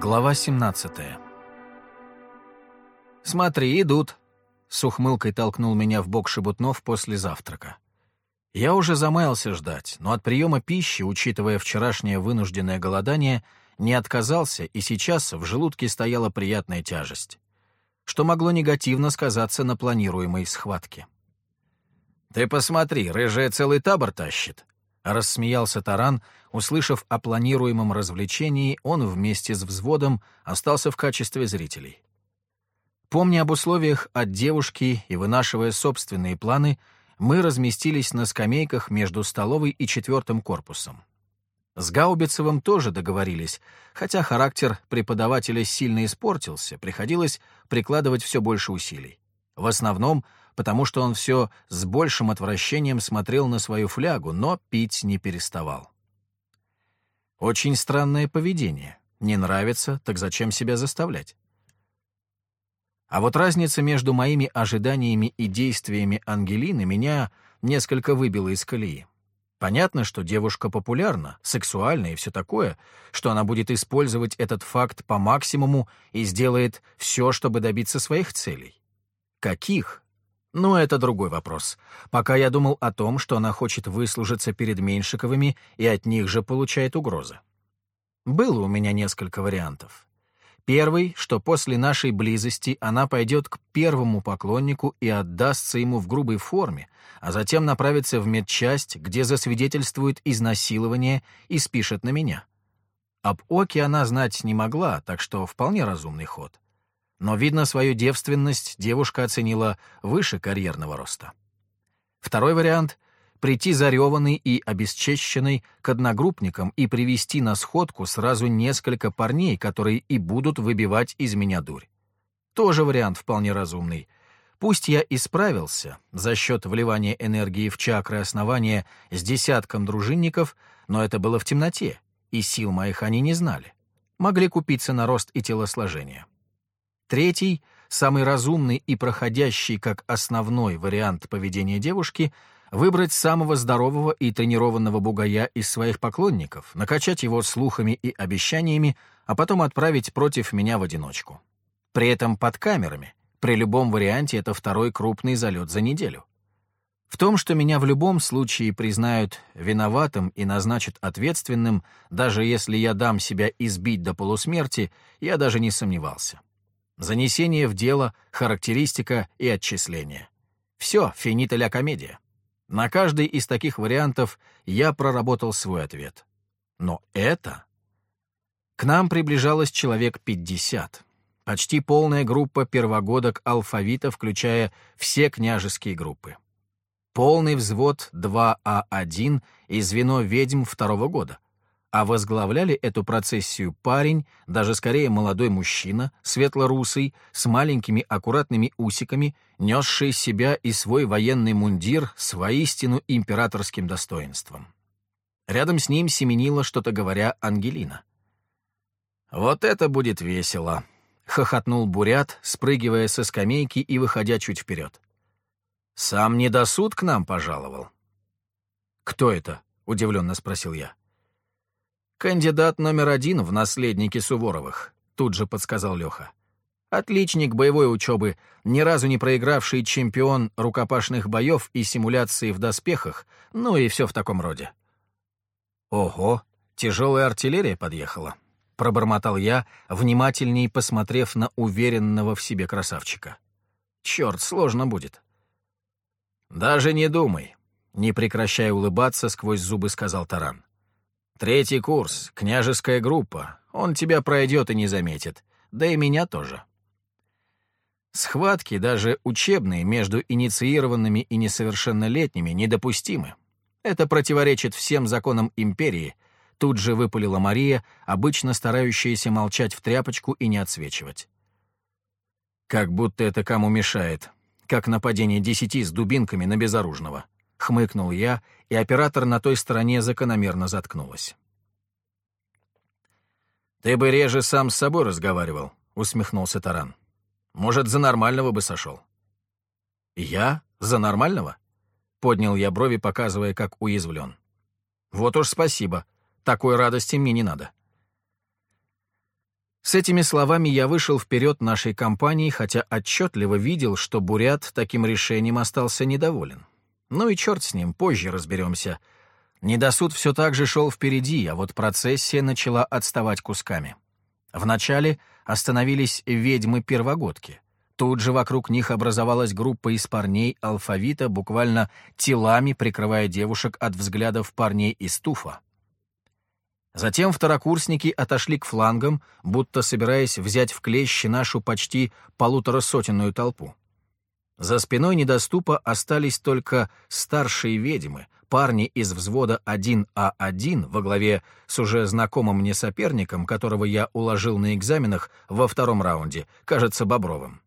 Глава 17 «Смотри, идут!» — с ухмылкой толкнул меня в бок Шебутнов после завтрака. Я уже замаялся ждать, но от приема пищи, учитывая вчерашнее вынужденное голодание, не отказался, и сейчас в желудке стояла приятная тяжесть, что могло негативно сказаться на планируемой схватке. «Ты посмотри, рыжая целый табор тащит!» — рассмеялся Таран, услышав о планируемом развлечении, он вместе с взводом остался в качестве зрителей. Помня об условиях от девушки и вынашивая собственные планы, мы разместились на скамейках между столовой и четвертым корпусом. С Гаубицевым тоже договорились, хотя характер преподавателя сильно испортился, приходилось прикладывать все больше усилий. В основном — потому что он все с большим отвращением смотрел на свою флягу, но пить не переставал. Очень странное поведение. Не нравится, так зачем себя заставлять? А вот разница между моими ожиданиями и действиями Ангелины меня несколько выбила из колеи. Понятно, что девушка популярна, сексуальна и все такое, что она будет использовать этот факт по максимуму и сделает все, чтобы добиться своих целей. Каких? Но это другой вопрос. Пока я думал о том, что она хочет выслужиться перед Меньшиковыми и от них же получает угрозы. Было у меня несколько вариантов. Первый, что после нашей близости она пойдет к первому поклоннику и отдастся ему в грубой форме, а затем направится в медчасть, где засвидетельствует изнасилование и спишет на меня. Об Оке она знать не могла, так что вполне разумный ход но, видно, свою девственность девушка оценила выше карьерного роста. Второй вариант — прийти зареванный и обесчещенный к одногруппникам и привести на сходку сразу несколько парней, которые и будут выбивать из меня дурь. Тоже вариант вполне разумный. Пусть я и справился за счет вливания энергии в чакры основания с десятком дружинников, но это было в темноте, и сил моих они не знали. Могли купиться на рост и телосложение. Третий, самый разумный и проходящий как основной вариант поведения девушки — выбрать самого здорового и тренированного бугая из своих поклонников, накачать его слухами и обещаниями, а потом отправить против меня в одиночку. При этом под камерами. При любом варианте это второй крупный залет за неделю. В том, что меня в любом случае признают виноватым и назначат ответственным, даже если я дам себя избить до полусмерти, я даже не сомневался. Занесение в дело, характеристика и отчисление. Все, финита ля комедия. На каждый из таких вариантов я проработал свой ответ. Но это... К нам приближалось человек 50. Почти полная группа первогодок алфавита, включая все княжеские группы. Полный взвод 2А1 и звено ведьм второго года — а возглавляли эту процессию парень, даже скорее молодой мужчина, светло-русый, с маленькими аккуратными усиками, несший себя и свой военный мундир с воистину императорским достоинством. Рядом с ним семенила, что-то говоря, Ангелина. «Вот это будет весело!» — хохотнул Бурят, спрыгивая со скамейки и выходя чуть вперед. «Сам недосуд к нам пожаловал». «Кто это?» — удивленно спросил я. «Кандидат номер один в наследники Суворовых», — тут же подсказал Леха. Отличник боевой учебы, ни разу не проигравший чемпион рукопашных боев и симуляции в доспехах, ну и все в таком роде. «Ого, тяжелая артиллерия подъехала», — пробормотал я, внимательней посмотрев на уверенного в себе красавчика. «Черт, сложно будет». «Даже не думай», — не прекращая улыбаться, сквозь зубы сказал Таран. Третий курс, княжеская группа. Он тебя пройдет и не заметит. Да и меня тоже. Схватки, даже учебные, между инициированными и несовершеннолетними, недопустимы. Это противоречит всем законам империи, тут же выпалила Мария, обычно старающаяся молчать в тряпочку и не отсвечивать. Как будто это кому мешает, как нападение десяти с дубинками на безоружного. — хмыкнул я, и оператор на той стороне закономерно заткнулась. «Ты бы реже сам с собой разговаривал», — усмехнулся Таран. «Может, за нормального бы сошел». «Я? За нормального?» — поднял я брови, показывая, как уязвлен. «Вот уж спасибо. Такой радости мне не надо». С этими словами я вышел вперед нашей компании, хотя отчетливо видел, что Бурят таким решением остался недоволен. Ну и черт с ним, позже разберемся. Недосуд все так же шел впереди, а вот процессия начала отставать кусками. Вначале остановились ведьмы-первогодки. Тут же вокруг них образовалась группа из парней алфавита, буквально телами прикрывая девушек от взглядов парней из туфа. Затем второкурсники отошли к флангам, будто собираясь взять в клещи нашу почти полуторасотенную толпу. За спиной недоступа остались только старшие ведьмы, парни из взвода 1А1 а во главе с уже знакомым мне соперником, которого я уложил на экзаменах во втором раунде, кажется, Бобровым.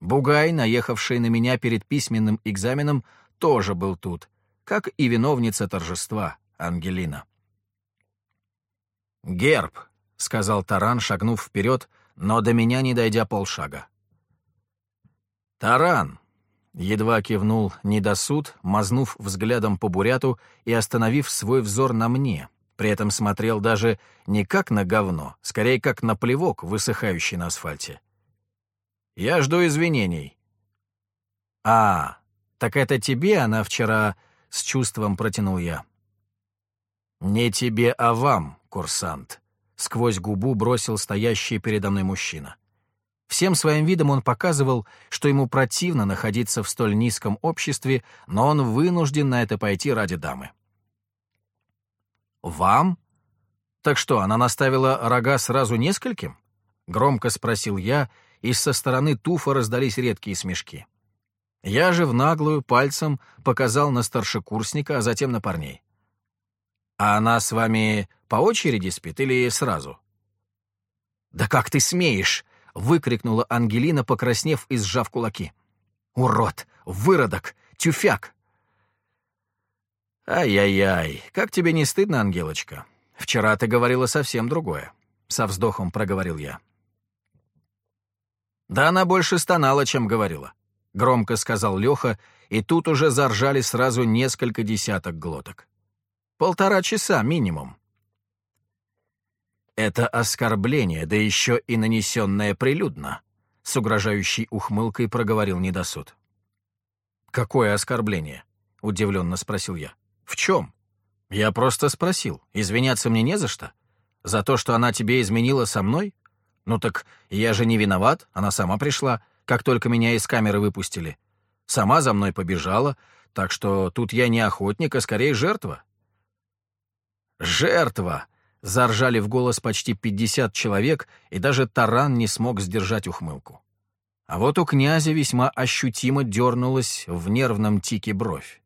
Бугай, наехавший на меня перед письменным экзаменом, тоже был тут, как и виновница торжества, Ангелина. «Герб», — сказал Таран, шагнув вперед, но до меня не дойдя полшага. «Таран», — едва кивнул недосуд, мазнув взглядом по буряту и остановив свой взор на мне, при этом смотрел даже не как на говно, скорее как на плевок, высыхающий на асфальте. «Я жду извинений». «А, так это тебе она вчера...» — с чувством протянул я. «Не тебе, а вам, курсант», — сквозь губу бросил стоящий передо мной мужчина. Всем своим видом он показывал, что ему противно находиться в столь низком обществе, но он вынужден на это пойти ради дамы. «Вам? Так что, она наставила рога сразу нескольким?» — громко спросил я, и со стороны туфа раздались редкие смешки. Я же в наглую пальцем показал на старшекурсника, а затем на парней. А она с вами по очереди спит или сразу?» «Да как ты смеешь!» — выкрикнула Ангелина, покраснев и сжав кулаки. «Урод! Выродок! Тюфяк!» «Ай-яй-яй, как тебе не стыдно, Ангелочка? Вчера ты говорила совсем другое», — со вздохом проговорил я. «Да она больше стонала, чем говорила», — громко сказал Леха, и тут уже заржали сразу несколько десяток глоток. Полтора часа минимум. Это оскорбление, да еще и нанесенное прилюдно, с угрожающей ухмылкой проговорил недосуд. «Какое оскорбление?» — удивленно спросил я. «В чем?» «Я просто спросил. Извиняться мне не за что? За то, что она тебе изменила со мной? Ну так я же не виноват, она сама пришла, как только меня из камеры выпустили. Сама за мной побежала, так что тут я не охотник, а скорее жертва. «Жертва!» — заржали в голос почти пятьдесят человек, и даже таран не смог сдержать ухмылку. А вот у князя весьма ощутимо дернулась в нервном тике бровь.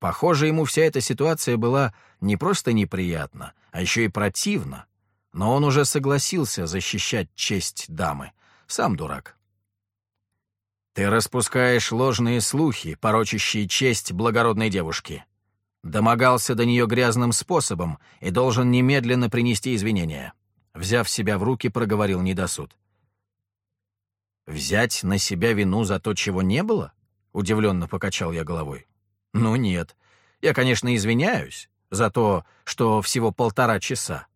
Похоже, ему вся эта ситуация была не просто неприятна, а еще и противна. Но он уже согласился защищать честь дамы. Сам дурак. «Ты распускаешь ложные слухи, порочащие честь благородной девушки», Домогался до нее грязным способом и должен немедленно принести извинения. Взяв себя в руки, проговорил недосуд. «Взять на себя вину за то, чего не было?» — удивленно покачал я головой. «Ну нет. Я, конечно, извиняюсь за то, что всего полтора часа.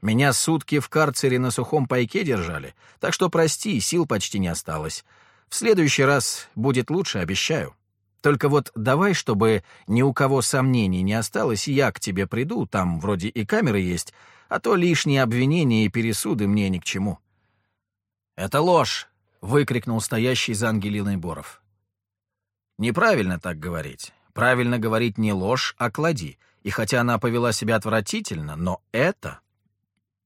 Меня сутки в карцере на сухом пайке держали, так что прости, сил почти не осталось. В следующий раз будет лучше, обещаю». Только вот давай, чтобы ни у кого сомнений не осталось, я к тебе приду, там вроде и камеры есть, а то лишние обвинения и пересуды мне ни к чему». «Это ложь!» — выкрикнул стоящий за Ангелиной Боров. «Неправильно так говорить. Правильно говорить не ложь, а клади. И хотя она повела себя отвратительно, но это...»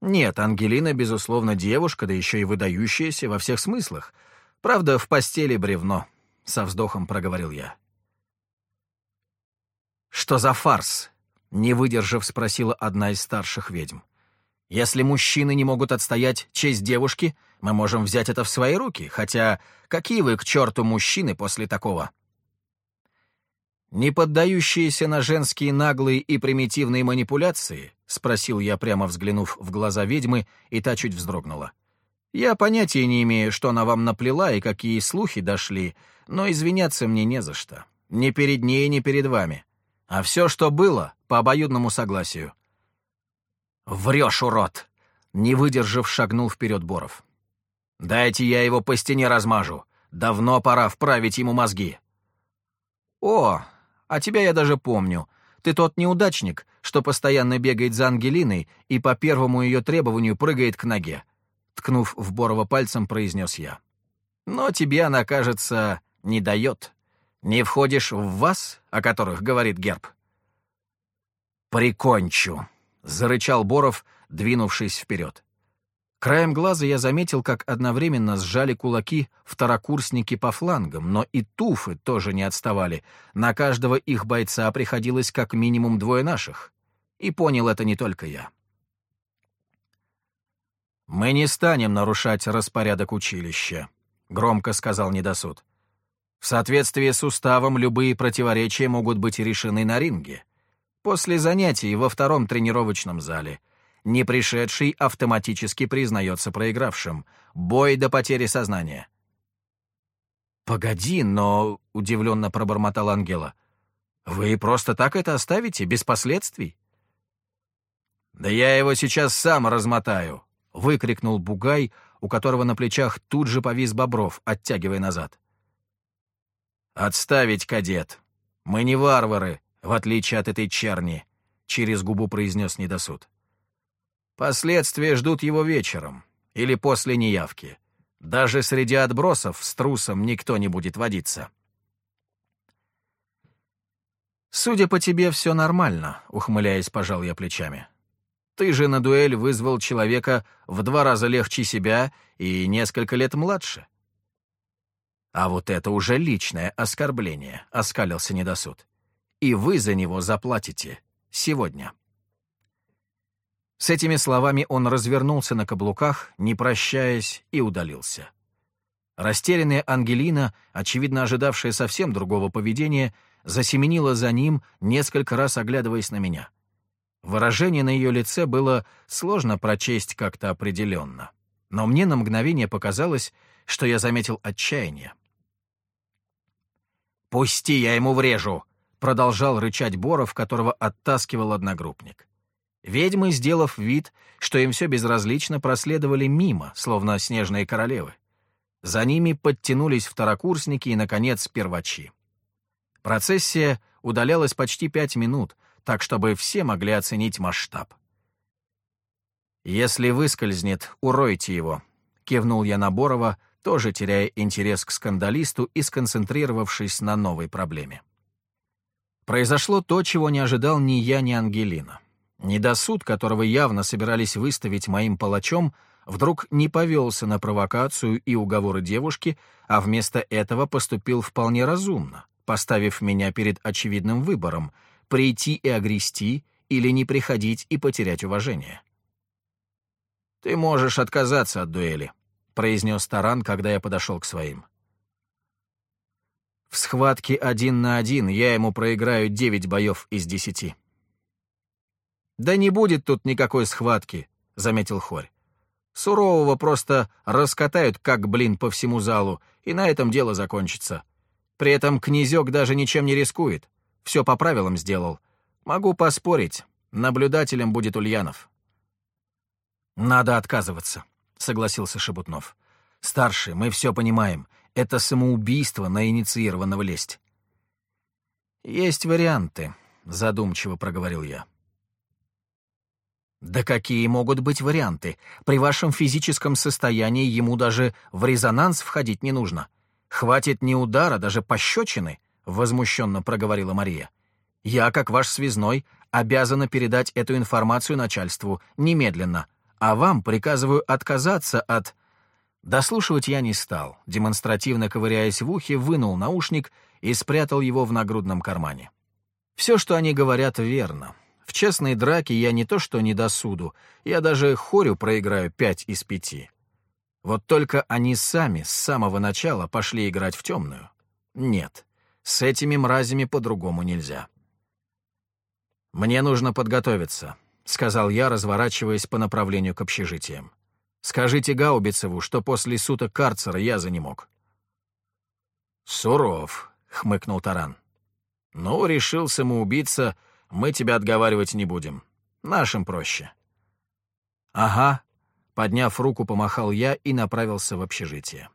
«Нет, Ангелина, безусловно, девушка, да еще и выдающаяся во всех смыслах. Правда, в постели бревно», — со вздохом проговорил я. «Что за фарс?» — не выдержав, спросила одна из старших ведьм. «Если мужчины не могут отстоять честь девушки, мы можем взять это в свои руки, хотя какие вы к черту мужчины после такого?» «Не поддающиеся на женские наглые и примитивные манипуляции?» — спросил я, прямо взглянув в глаза ведьмы, и та чуть вздрогнула. «Я понятия не имею, что она вам наплела и какие слухи дошли, но извиняться мне не за что. Ни перед ней, ни перед вами а все, что было, по обоюдному согласию. «Врешь, урод!» Не выдержав, шагнул вперед Боров. «Дайте я его по стене размажу. Давно пора вправить ему мозги». «О, а тебя я даже помню. Ты тот неудачник, что постоянно бегает за Ангелиной и по первому ее требованию прыгает к ноге», — ткнув в Борова пальцем, произнес я. «Но тебе она, кажется, не дает. Не входишь в вас, о которых говорит герб?» «Прикончу», — зарычал Боров, двинувшись вперед. Краем глаза я заметил, как одновременно сжали кулаки второкурсники по флангам, но и туфы тоже не отставали. На каждого их бойца приходилось как минимум двое наших. И понял это не только я. «Мы не станем нарушать распорядок училища», — громко сказал недосуд. «В соответствии с уставом любые противоречия могут быть решены на ринге. После занятий во втором тренировочном зале — не пришедший автоматически признается проигравшим. Бой до потери сознания. «Погоди, но...» — удивленно пробормотал Ангела. «Вы просто так это оставите, без последствий?» «Да я его сейчас сам размотаю!» — выкрикнул Бугай, у которого на плечах тут же повис Бобров, оттягивая назад. «Отставить, кадет! Мы не варвары, в отличие от этой черни!» — через губу произнес недосуд. Последствия ждут его вечером или после неявки. Даже среди отбросов с трусом никто не будет водиться. «Судя по тебе, все нормально», — ухмыляясь, пожал я плечами. «Ты же на дуэль вызвал человека в два раза легче себя и несколько лет младше». «А вот это уже личное оскорбление», — оскалился недосуд. «И вы за него заплатите сегодня». С этими словами он развернулся на каблуках, не прощаясь, и удалился. Растерянная Ангелина, очевидно ожидавшая совсем другого поведения, засеменила за ним, несколько раз оглядываясь на меня. Выражение на ее лице было сложно прочесть как-то определенно, но мне на мгновение показалось, что я заметил отчаяние. «Пусти, я ему врежу!» — продолжал рычать Боров, которого оттаскивал одногруппник. Ведьмы, сделав вид, что им все безразлично, проследовали мимо, словно снежные королевы. За ними подтянулись второкурсники и, наконец, первачи. Процессия удалялась почти пять минут, так чтобы все могли оценить масштаб. «Если выскользнет, уройте его», — кивнул я на Борова, тоже теряя интерес к скандалисту и сконцентрировавшись на новой проблеме. Произошло то, чего не ожидал ни я, ни Ангелина. Недосуд, которого явно собирались выставить моим палачом, вдруг не повелся на провокацию и уговоры девушки, а вместо этого поступил вполне разумно, поставив меня перед очевидным выбором — прийти и огрести или не приходить и потерять уважение. «Ты можешь отказаться от дуэли», — произнес Таран, когда я подошел к своим. В схватке один на один я ему проиграю девять боев из десяти. «Да не будет тут никакой схватки», — заметил Хорь. «Сурового просто раскатают, как блин, по всему залу, и на этом дело закончится. При этом князек даже ничем не рискует. Все по правилам сделал. Могу поспорить, наблюдателем будет Ульянов». «Надо отказываться», — согласился Шебутнов. «Старший, мы все понимаем. Это самоубийство на инициированного лесть». «Есть варианты», — задумчиво проговорил я. Да какие могут быть варианты? При вашем физическом состоянии ему даже в резонанс входить не нужно. Хватит не удара, даже пощечины, — возмущенно проговорила Мария. Я, как ваш связной, обязана передать эту информацию начальству немедленно, а вам приказываю отказаться от... Дослушивать я не стал, демонстративно ковыряясь в ухе, вынул наушник и спрятал его в нагрудном кармане. Все, что они говорят, верно. В честной драке я не то что не до суду, я даже хорю проиграю пять из пяти. Вот только они сами с самого начала пошли играть в темную. Нет, с этими мразями по-другому нельзя. «Мне нужно подготовиться», — сказал я, разворачиваясь по направлению к общежитиям. «Скажите Гаубицеву, что после суток карцера я за не мог». «Суров», — хмыкнул Таран. «Ну, решил самоубийца мы тебя отговаривать не будем. Нашим проще». «Ага, Подняв руку, помахал я и направился в общежитие.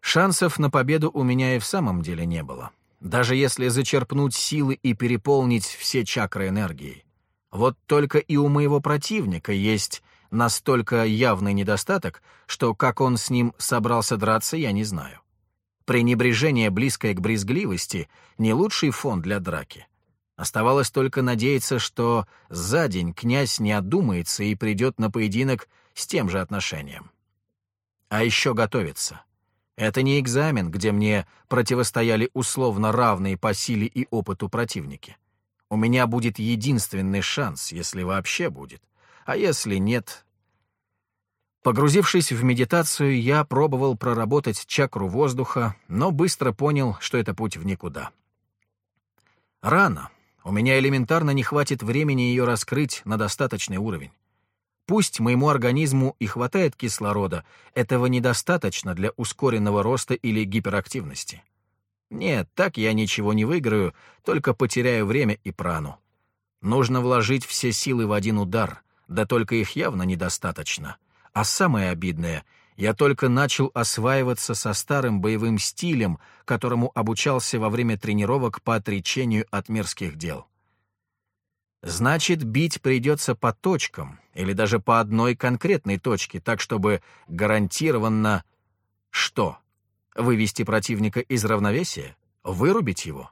Шансов на победу у меня и в самом деле не было. Даже если зачерпнуть силы и переполнить все чакры энергией. Вот только и у моего противника есть настолько явный недостаток, что как он с ним собрался драться, я не знаю. Пренебрежение, близкое к брезгливости, не лучший фон для драки. Оставалось только надеяться, что за день князь не одумается и придет на поединок с тем же отношением. А еще готовиться. Это не экзамен, где мне противостояли условно равные по силе и опыту противники. У меня будет единственный шанс, если вообще будет. А если нет... Погрузившись в медитацию, я пробовал проработать чакру воздуха, но быстро понял, что это путь в никуда. Рано. У меня элементарно не хватит времени ее раскрыть на достаточный уровень. Пусть моему организму и хватает кислорода, этого недостаточно для ускоренного роста или гиперактивности. Нет, так я ничего не выиграю, только потеряю время и прану. Нужно вложить все силы в один удар, да только их явно недостаточно. А самое обидное, я только начал осваиваться со старым боевым стилем, которому обучался во время тренировок по отречению от мирских дел. Значит, бить придется по точкам, или даже по одной конкретной точке, так чтобы гарантированно... Что? Вывести противника из равновесия? Вырубить его?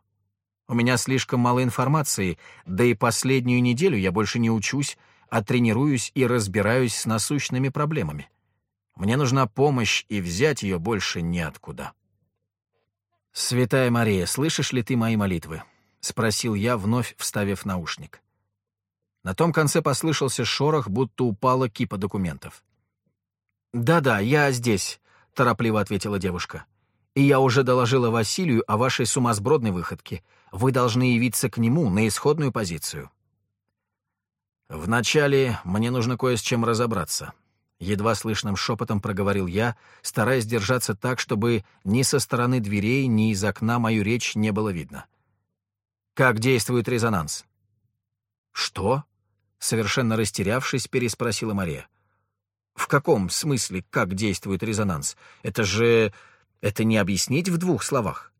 У меня слишком мало информации, да и последнюю неделю я больше не учусь, а тренируюсь и разбираюсь с насущными проблемами. Мне нужна помощь, и взять ее больше неоткуда. «Святая Мария, слышишь ли ты мои молитвы?» — спросил я, вновь вставив наушник. На том конце послышался шорох, будто упала кипа документов. «Да-да, я здесь», — торопливо ответила девушка. «И я уже доложила Василию о вашей сумасбродной выходке. Вы должны явиться к нему на исходную позицию». «Вначале мне нужно кое с чем разобраться», — едва слышным шепотом проговорил я, стараясь держаться так, чтобы ни со стороны дверей, ни из окна мою речь не было видно. «Как действует резонанс?» «Что?» Совершенно растерявшись, переспросила Мария. «В каком смысле, как действует резонанс? Это же... это не объяснить в двух словах.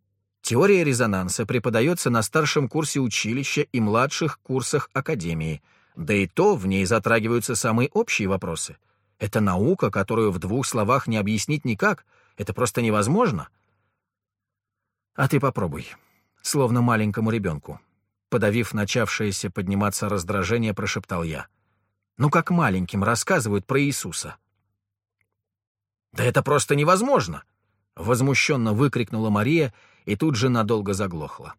Теория резонанса преподается на старшем курсе училища и младших курсах академии, да и то в ней затрагиваются самые общие вопросы. Это наука, которую в двух словах не объяснить никак, это просто невозможно. А ты попробуй, словно маленькому ребенку. Подавив начавшееся подниматься раздражение, прошептал я. «Ну, как маленьким рассказывают про Иисуса». «Да это просто невозможно!» — возмущенно выкрикнула Мария и тут же надолго заглохла.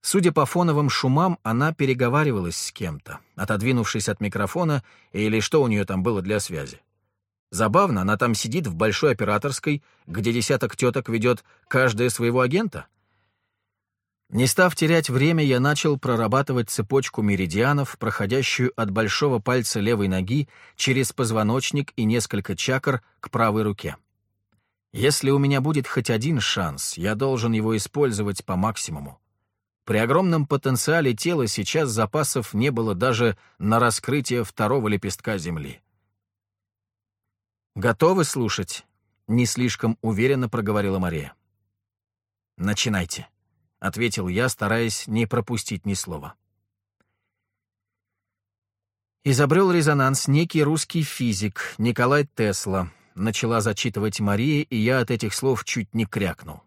Судя по фоновым шумам, она переговаривалась с кем-то, отодвинувшись от микрофона или что у нее там было для связи. Забавно, она там сидит в большой операторской, где десяток теток ведет каждая своего агента — не став терять время, я начал прорабатывать цепочку меридианов, проходящую от большого пальца левой ноги через позвоночник и несколько чакр к правой руке. Если у меня будет хоть один шанс, я должен его использовать по максимуму. При огромном потенциале тела сейчас запасов не было даже на раскрытие второго лепестка Земли. «Готовы слушать?» — не слишком уверенно проговорила Мария. «Начинайте». — ответил я, стараясь не пропустить ни слова. Изобрел резонанс некий русский физик Николай Тесла. Начала зачитывать Мария, и я от этих слов чуть не крякнул.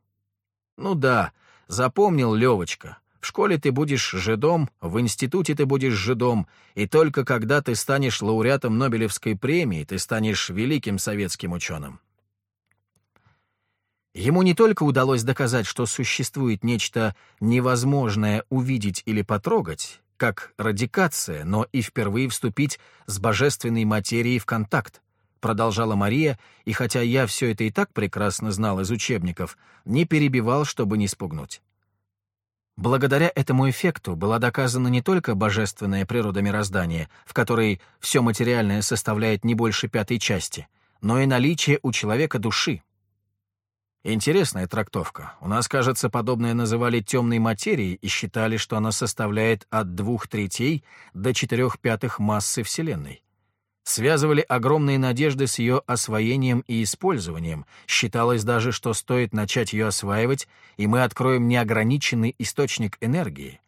Ну да, запомнил Левочка. В школе ты будешь жидом, в институте ты будешь жидом, и только когда ты станешь лауреатом Нобелевской премии, ты станешь великим советским ученым. Ему не только удалось доказать, что существует нечто невозможное увидеть или потрогать, как радикация, но и впервые вступить с божественной материей в контакт, продолжала Мария, и хотя я все это и так прекрасно знал из учебников, не перебивал, чтобы не спугнуть. Благодаря этому эффекту была доказана не только божественная природа мироздания, в которой все материальное составляет не больше пятой части, но и наличие у человека души, Интересная трактовка. У нас, кажется, подобное называли темной материей и считали, что она составляет от двух третей до четырех пятых массы Вселенной. Связывали огромные надежды с ее освоением и использованием. Считалось даже, что стоит начать ее осваивать, и мы откроем неограниченный источник энергии.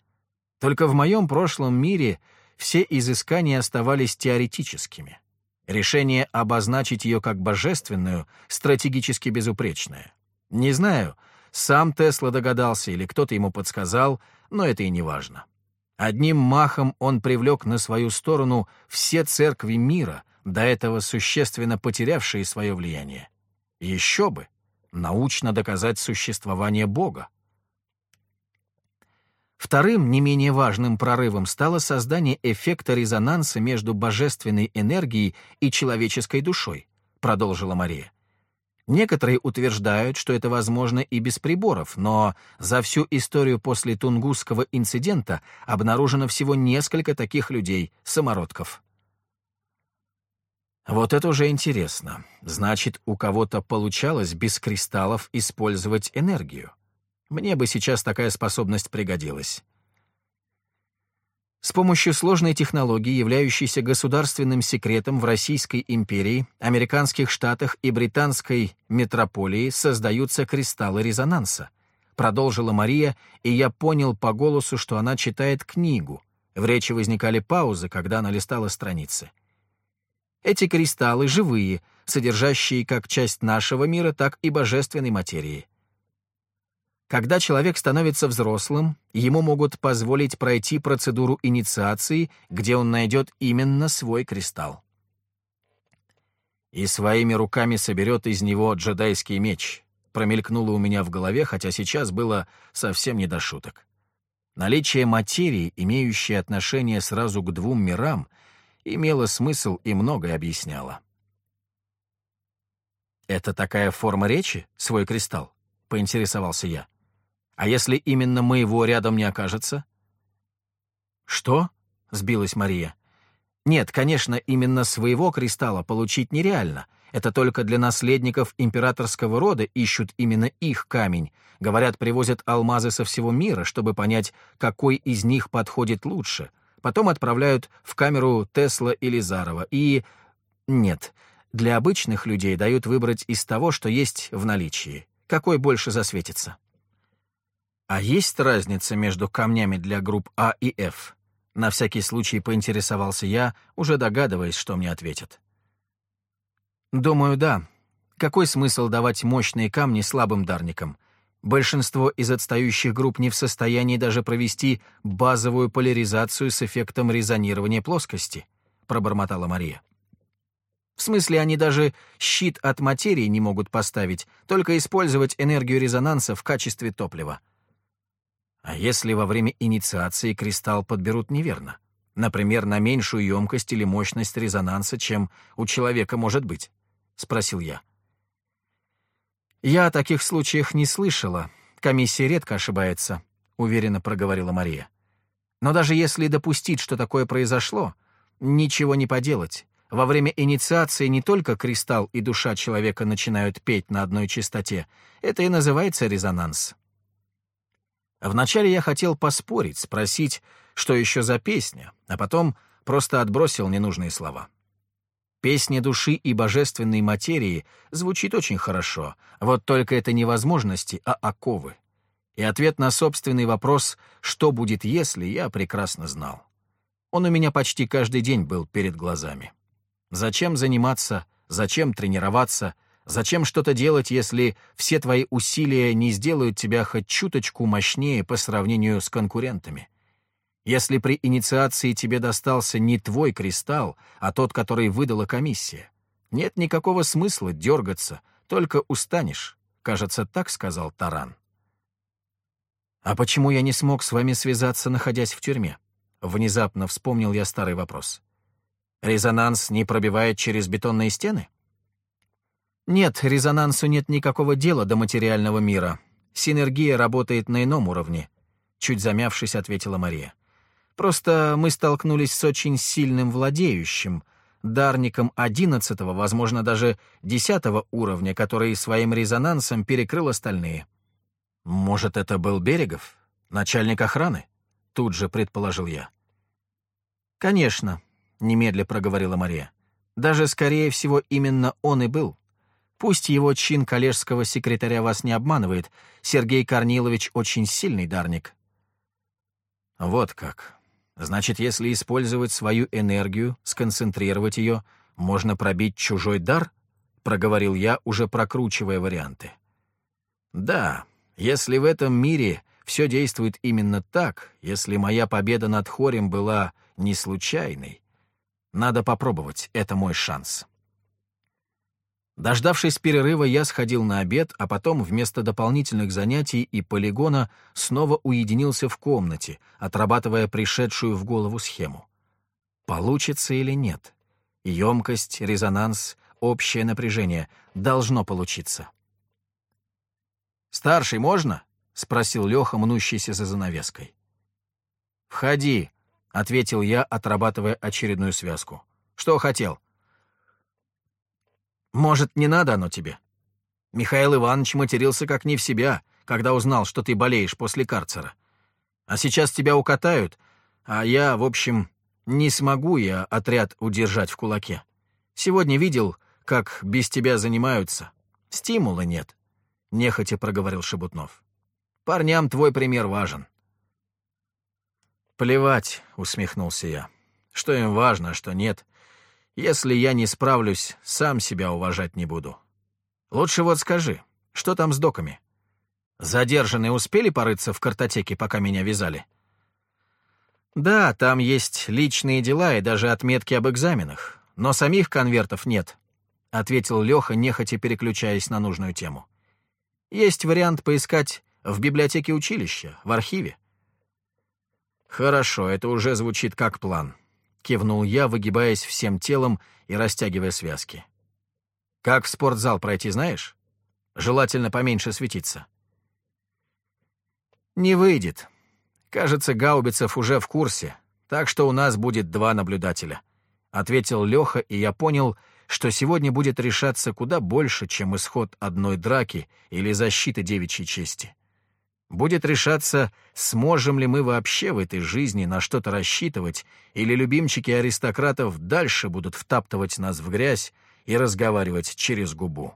Только в моем прошлом мире все изыскания оставались теоретическими. Решение обозначить ее как божественную стратегически безупречное. Не знаю, сам Тесла догадался или кто-то ему подсказал, но это и не важно. Одним махом он привлек на свою сторону все церкви мира, до этого существенно потерявшие свое влияние. Еще бы! Научно доказать существование Бога. Вторым, не менее важным прорывом стало создание эффекта резонанса между божественной энергией и человеческой душой, продолжила Мария. Некоторые утверждают, что это возможно и без приборов, но за всю историю после Тунгусского инцидента обнаружено всего несколько таких людей, самородков. Вот это уже интересно. Значит, у кого-то получалось без кристаллов использовать энергию. Мне бы сейчас такая способность пригодилась. С помощью сложной технологии, являющейся государственным секретом в Российской империи, американских штатах и британской метрополии создаются кристаллы резонанса. Продолжила Мария, и я понял по голосу, что она читает книгу. В речи возникали паузы, когда она листала страницы. Эти кристаллы живые, содержащие как часть нашего мира, так и божественной материи. Когда человек становится взрослым, ему могут позволить пройти процедуру инициации, где он найдет именно свой кристалл. И своими руками соберет из него джедайский меч. Промелькнуло у меня в голове, хотя сейчас было совсем не до шуток. Наличие материи, имеющей отношение сразу к двум мирам, имело смысл и многое объясняло. «Это такая форма речи, свой кристалл?» — поинтересовался я. А если именно моего рядом не окажется? Что? Сбилась Мария. Нет, конечно, именно своего кристалла получить нереально. Это только для наследников императорского рода ищут именно их камень. Говорят, привозят алмазы со всего мира, чтобы понять, какой из них подходит лучше. Потом отправляют в камеру Тесла или Зарова. И... Нет, для обычных людей дают выбрать из того, что есть в наличии. Какой больше засветится. А есть разница между камнями для групп А и F? На всякий случай поинтересовался я, уже догадываясь, что мне ответят. Думаю, да. Какой смысл давать мощные камни слабым дарникам? Большинство из отстающих групп не в состоянии даже провести базовую поляризацию с эффектом резонирования плоскости, пробормотала Мария. В смысле, они даже щит от материи не могут поставить, только использовать энергию резонанса в качестве топлива. А если во время инициации кристалл подберут неверно? Например, на меньшую емкость или мощность резонанса, чем у человека может быть? — спросил я. «Я о таких случаях не слышала. Комиссия редко ошибается», — уверенно проговорила Мария. «Но даже если допустить, что такое произошло, ничего не поделать. Во время инициации не только кристалл и душа человека начинают петь на одной частоте. Это и называется резонанс. Вначале я хотел поспорить, спросить, что еще за песня, а потом просто отбросил ненужные слова. Песня души и божественной материи звучит очень хорошо, вот только это не возможности, а оковы. И ответ на собственный вопрос «что будет если?» я прекрасно знал. Он у меня почти каждый день был перед глазами. Зачем заниматься, зачем тренироваться, Зачем что-то делать, если все твои усилия не сделают тебя хоть чуточку мощнее по сравнению с конкурентами? Если при инициации тебе достался не твой кристалл, а тот, который выдала комиссия, нет никакого смысла дергаться, только устанешь. Кажется, так сказал Таран. «А почему я не смог с вами связаться, находясь в тюрьме?» Внезапно вспомнил я старый вопрос. «Резонанс не пробивает через бетонные стены?» Нет, резонансу нет никакого дела до материального мира. Синергия работает на ином уровне, чуть замявшись, ответила Мария. Просто мы столкнулись с очень сильным владеющим, дарником одиннадцатого, возможно, даже десятого уровня, который своим резонансом перекрыл остальные. Может, это был Берегов, начальник охраны? Тут же предположил я. Конечно, немедля проговорила Мария. Даже, скорее всего, именно он и был. Пусть его чин коллежского секретаря вас не обманывает, Сергей Корнилович очень сильный дарник. Вот как. Значит, если использовать свою энергию, сконцентрировать ее, можно пробить чужой дар? Проговорил я, уже прокручивая варианты. Да, если в этом мире все действует именно так, если моя победа над Хорем была не случайной, надо попробовать, это мой шанс. Дождавшись перерыва, я сходил на обед, а потом вместо дополнительных занятий и полигона снова уединился в комнате, отрабатывая пришедшую в голову схему. Получится или нет? Емкость, резонанс, общее напряжение. Должно получиться. «Старший, можно?» — спросил Леха, мнущийся за занавеской. «Входи», — ответил я, отрабатывая очередную связку. «Что хотел?» Может, не надо оно тебе? Михаил Иванович матерился как не в себя, когда узнал, что ты болеешь после карцера. А сейчас тебя укатают, а я, в общем, не смогу я отряд удержать в кулаке. Сегодня видел, как без тебя занимаются. Стимула нет, — нехотя проговорил Шебутнов. Парням твой пример важен. «Плевать», — усмехнулся я. «Что им важно, а что нет. Если я не справлюсь, сам себя уважать не буду. Лучше вот скажи, что там с доками? Задержанные успели порыться в картотеке, пока меня вязали? Да, там есть личные дела и даже отметки об экзаменах, но самих конвертов нет, — ответил Леха, нехотя переключаясь на нужную тему. Есть вариант поискать в библиотеке училища, в архиве. Хорошо, это уже звучит как план. — кивнул я, выгибаясь всем телом и растягивая связки. «Как в спортзал пройти, знаешь? Желательно поменьше светиться». «Не выйдет. Кажется, Гаубицев уже в курсе, так что у нас будет два наблюдателя», — ответил Леха, и я понял, что сегодня будет решаться куда больше, чем исход одной драки или защита девичьей чести будет решаться, сможем ли мы вообще в этой жизни на что-то рассчитывать, или любимчики аристократов дальше будут втаптывать нас в грязь и разговаривать через губу.